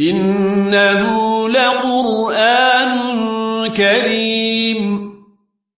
إنه لقرآن كريم.